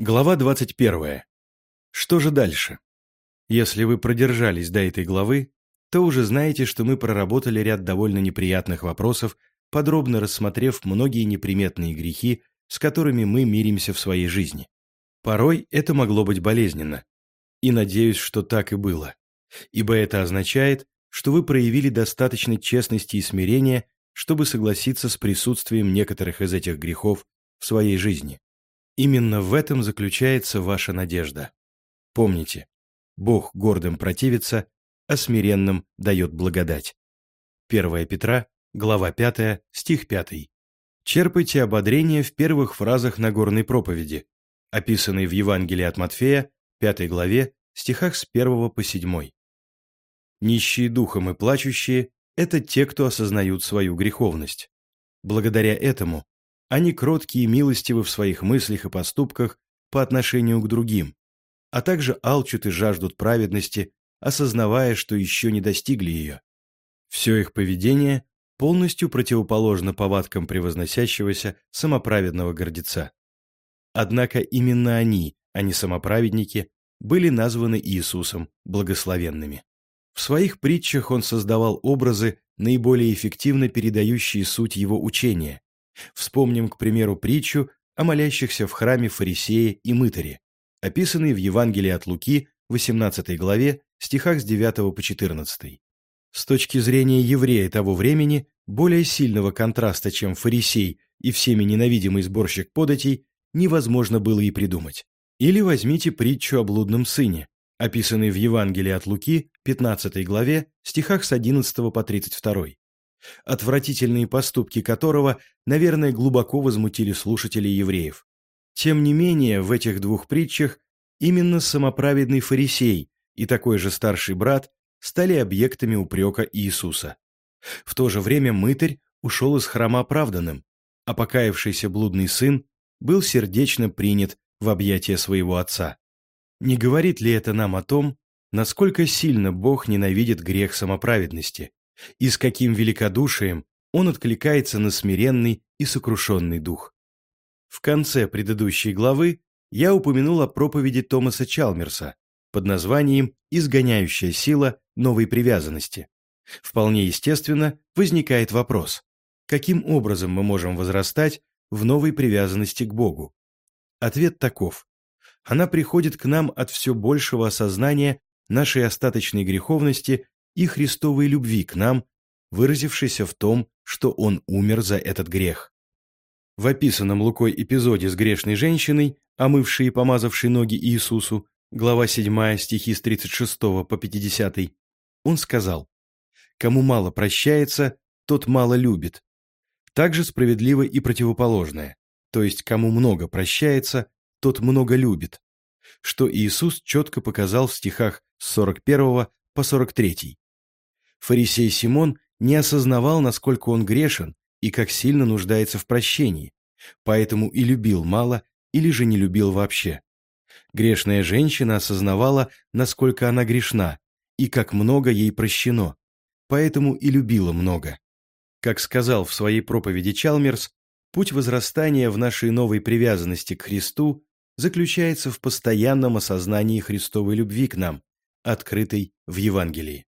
Глава 21. Что же дальше? Если вы продержались до этой главы, то уже знаете, что мы проработали ряд довольно неприятных вопросов, подробно рассмотрев многие неприметные грехи, с которыми мы миримся в своей жизни. Порой это могло быть болезненно. И надеюсь, что так и было. Ибо это означает, что вы проявили достаточно честности и смирения, чтобы согласиться с присутствием некоторых из этих грехов в своей жизни. Именно в этом заключается ваша надежда. Помните, Бог гордым противится, а смиренным дает благодать. 1 Петра, глава 5, стих 5. Черпайте ободрение в первых фразах Нагорной проповеди, описанной в Евангелии от Матфея, 5 главе, стихах с 1 по 7. Нищие духом и плачущие – это те, кто осознают свою греховность. Благодаря этому они кроткие и милостивы в своих мыслях и поступках по отношению к другим, а также алчут и жаждут праведности, осознавая, что еще не достигли ее. Все их поведение полностью противоположно повадкам превозносящегося самоправедного гордеца. Однако именно они, а не самоправедники, были названы Иисусом благословенными. В своих притчах он создавал образы, наиболее эффективно передающие суть его учения, Вспомним, к примеру, притчу о молящихся в храме фарисее и мытаре, описанные в Евангелии от Луки, 18 главе, стихах с 9 по 14. С точки зрения еврея того времени, более сильного контраста, чем фарисей и всеми ненавидимый сборщик податей, невозможно было и придумать. Или возьмите притчу о блудном сыне, описанный в Евангелии от Луки, 15 главе, стихах с 11 по 32 отвратительные поступки которого, наверное, глубоко возмутили слушателей евреев. Тем не менее, в этих двух притчах именно самоправедный фарисей и такой же старший брат стали объектами упрека Иисуса. В то же время мытарь ушел из храма оправданным, а покаявшийся блудный сын был сердечно принят в объятия своего отца. Не говорит ли это нам о том, насколько сильно Бог ненавидит грех самоправедности? И с каким великодушием он откликается на смиренный и сокрушенный дух. В конце предыдущей главы я упомянул о проповеди Томаса Чалмерса под названием «Изгоняющая сила новой привязанности». Вполне естественно возникает вопрос, каким образом мы можем возрастать в новой привязанности к Богу? Ответ таков. Она приходит к нам от все большего осознания нашей остаточной греховности и Христовой любви к нам, выразившейся в том, что Он умер за этот грех. В описанном Лукой эпизоде с грешной женщиной, омывшей и помазавшей ноги Иисусу, глава 7, стихи с 36 по 50, он сказал, «Кому мало прощается, тот мало любит». Также справедливо и противоположное, то есть кому много прощается, тот много любит, что Иисус четко показал в стихах с 41 по 43. Фарисей Симон не осознавал, насколько он грешен и как сильно нуждается в прощении, поэтому и любил мало или же не любил вообще. Грешная женщина осознавала, насколько она грешна и как много ей прощено, поэтому и любила много. Как сказал в своей проповеди Чалмерс, путь возрастания в нашей новой привязанности к Христу заключается в постоянном осознании Христовой любви к нам, открытой в Евангелии.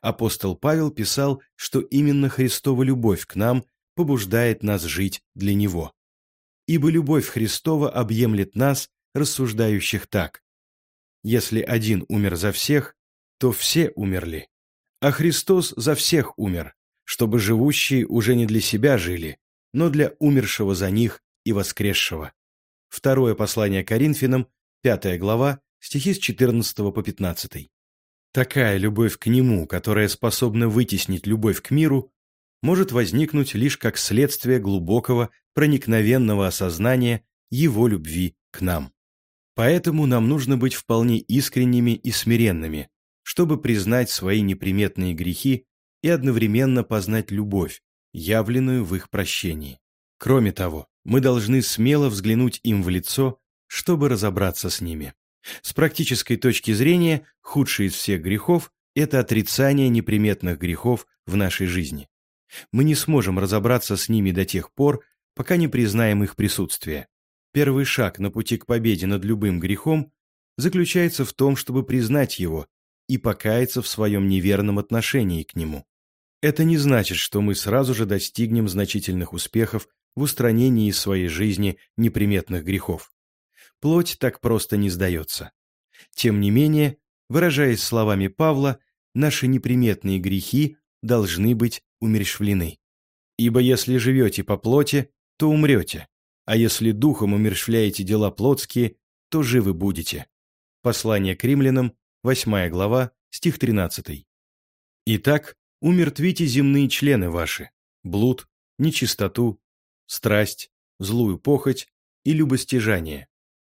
Апостол Павел писал, что именно Христова любовь к нам побуждает нас жить для Него. Ибо любовь Христова объемлет нас, рассуждающих так. Если один умер за всех, то все умерли. А Христос за всех умер, чтобы живущие уже не для себя жили, но для умершего за них и воскресшего. Второе послание Коринфянам, 5 глава, стихи с 14 по 15. Такая любовь к нему, которая способна вытеснить любовь к миру, может возникнуть лишь как следствие глубокого, проникновенного осознания его любви к нам. Поэтому нам нужно быть вполне искренними и смиренными, чтобы признать свои неприметные грехи и одновременно познать любовь, явленную в их прощении. Кроме того, мы должны смело взглянуть им в лицо, чтобы разобраться с ними. С практической точки зрения, худший из всех грехов – это отрицание неприметных грехов в нашей жизни. Мы не сможем разобраться с ними до тех пор, пока не признаем их присутствие. Первый шаг на пути к победе над любым грехом заключается в том, чтобы признать его и покаяться в своем неверном отношении к нему. Это не значит, что мы сразу же достигнем значительных успехов в устранении из своей жизни неприметных грехов. Плоть так просто не сдается. Тем не менее, выражаясь словами Павла, наши неприметные грехи должны быть умерщвлены. Ибо если живете по плоти, то умрете, а если духом умерщвляете дела плотские, то живы будете. Послание к римлянам, 8 глава, стих 13. Итак, умертвите земные члены ваши, блуд, нечистоту, страсть, злую похоть и любостяжание,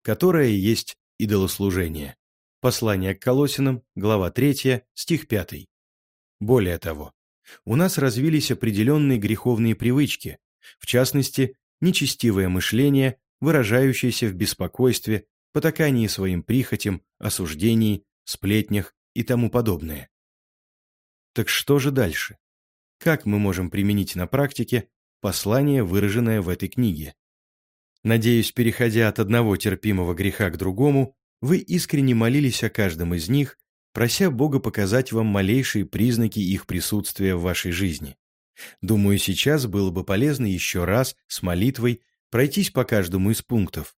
которое есть идолослужение. Послание к Колосинам, глава 3, стих 5. Более того, у нас развились определенные греховные привычки, в частности, нечестивое мышление, выражающееся в беспокойстве, потакании своим прихотям, осуждении, сплетнях и тому подобное. Так что же дальше? Как мы можем применить на практике послание, выраженное в этой книге? Надеюсь, переходя от одного терпимого греха к другому, вы искренне молились о каждом из них, прося Бога показать вам малейшие признаки их присутствия в вашей жизни. Думаю, сейчас было бы полезно еще раз с молитвой пройтись по каждому из пунктов.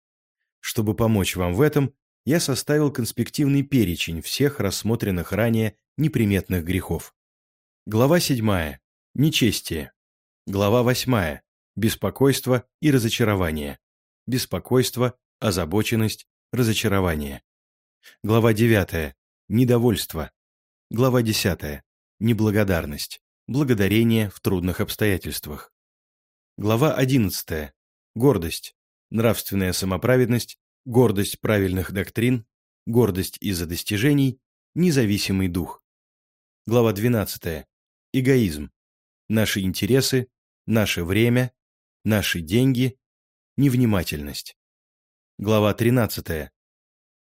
Чтобы помочь вам в этом, я составил конспективный перечень всех рассмотренных ранее неприметных грехов. Глава 7. Нечестие. Глава 8. Беспокойство и разочарование. Беспокойство, озабоченность, разочарование. Глава 9. Недовольство. Глава 10. Неблагодарность. Благодарение в трудных обстоятельствах. Глава 11. Гордость. Нравственная самоправедность, гордость правильных доктрин, гордость из-за достижений, независимый дух. Глава 12. Эгоизм. Наши интересы, наше время, наши деньги, невнимательность. Глава 13.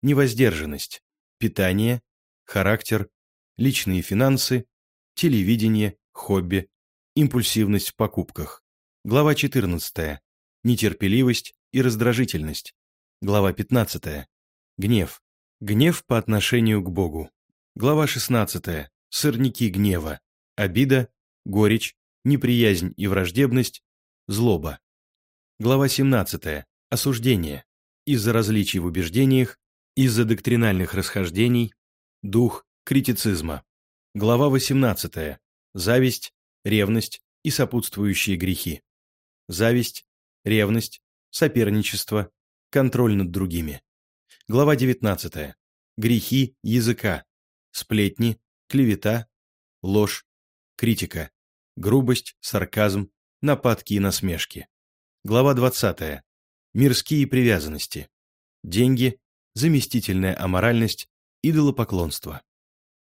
Невоздержанность. Питание, характер, личные финансы, телевидение, хобби, импульсивность в покупках. Глава 14. Нетерпеливость и раздражительность. Глава 15. Гнев. Гнев по отношению к Богу. Глава 16. Сырники гнева. Обида, горечь, неприязнь и враждебность, злоба. Глава 17. Осуждение. Из-за различий в убеждениях, из-за доктринальных расхождений, дух критицизма. Глава 18 зависть, ревность и сопутствующие грехи. Зависть, ревность, соперничество, контроль над другими. Глава 19. Грехи языка, сплетни, клевета, ложь, критика, грубость, сарказм, нападки и насмешки. Глава 20. Мирские привязанности. Деньги, заместительная аморальность, идолопоклонство.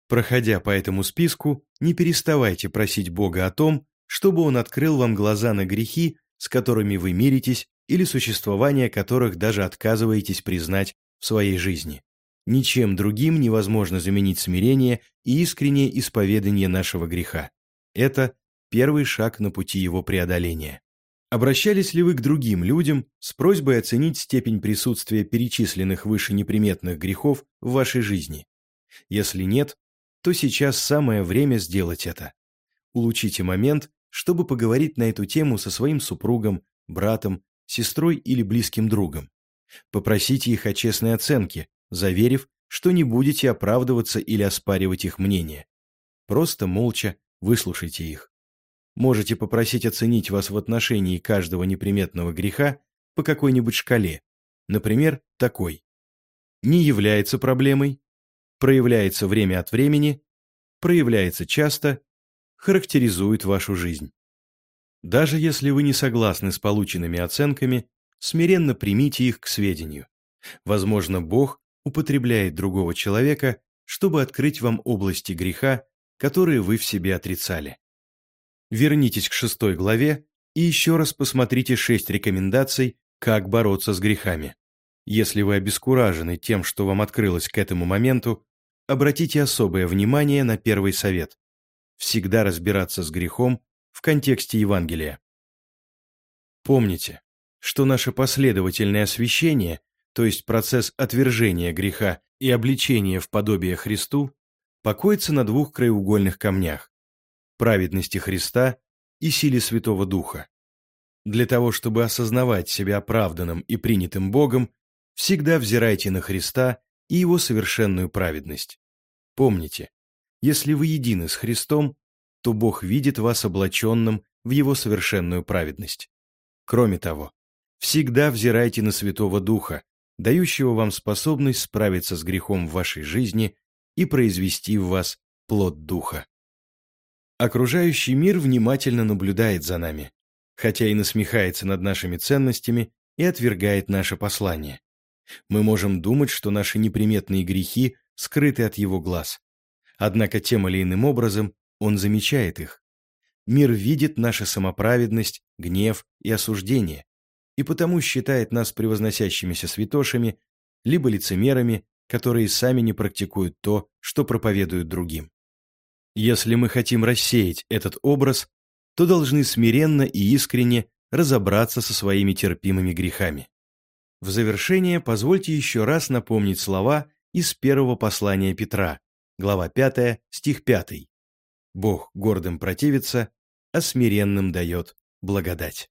Проходя по этому списку, не переставайте просить Бога о том, чтобы Он открыл вам глаза на грехи, с которыми вы миритесь или существование которых даже отказываетесь признать в своей жизни. Ничем другим невозможно заменить смирение и искреннее исповедание нашего греха. Это первый шаг на пути его преодоления. Обращались ли вы к другим людям с просьбой оценить степень присутствия перечисленных выше неприметных грехов в вашей жизни? Если нет, то сейчас самое время сделать это. Улучшите момент, чтобы поговорить на эту тему со своим супругом, братом, сестрой или близким другом. Попросите их о честной оценке, заверив, что не будете оправдываться или оспаривать их мнение. Просто молча выслушайте их. Можете попросить оценить вас в отношении каждого неприметного греха по какой-нибудь шкале, например, такой. Не является проблемой, проявляется время от времени, проявляется часто, характеризует вашу жизнь. Даже если вы не согласны с полученными оценками, смиренно примите их к сведению. Возможно, Бог употребляет другого человека, чтобы открыть вам области греха, которые вы в себе отрицали. Вернитесь к шестой главе и еще раз посмотрите шесть рекомендаций, как бороться с грехами. Если вы обескуражены тем, что вам открылось к этому моменту, обратите особое внимание на первый совет – всегда разбираться с грехом в контексте Евангелия. Помните, что наше последовательное освящение, то есть процесс отвержения греха и обличения в подобие Христу, покоится на двух краеугольных камнях – праведности Христа и силе Святого Духа. Для того, чтобы осознавать себя оправданным и принятым Богом, всегда взирайте на Христа и Его совершенную праведность. Помните, если вы едины с Христом, то Бог видит вас облаченным в Его совершенную праведность. Кроме того, всегда взирайте на Святого Духа, дающего вам способность справиться с грехом в вашей жизни и произвести в вас плод Духа. Окружающий мир внимательно наблюдает за нами, хотя и насмехается над нашими ценностями и отвергает наше послание. Мы можем думать, что наши неприметные грехи скрыты от его глаз. Однако тем или иным образом он замечает их. Мир видит нашу самоправедность, гнев и осуждение, и потому считает нас превозносящимися святошами, либо лицемерами, которые сами не практикуют то, что проповедуют другим. Если мы хотим рассеять этот образ, то должны смиренно и искренне разобраться со своими терпимыми грехами. В завершение позвольте еще раз напомнить слова из первого послания Петра, глава 5, стих 5. «Бог гордым противится, а смиренным дает благодать».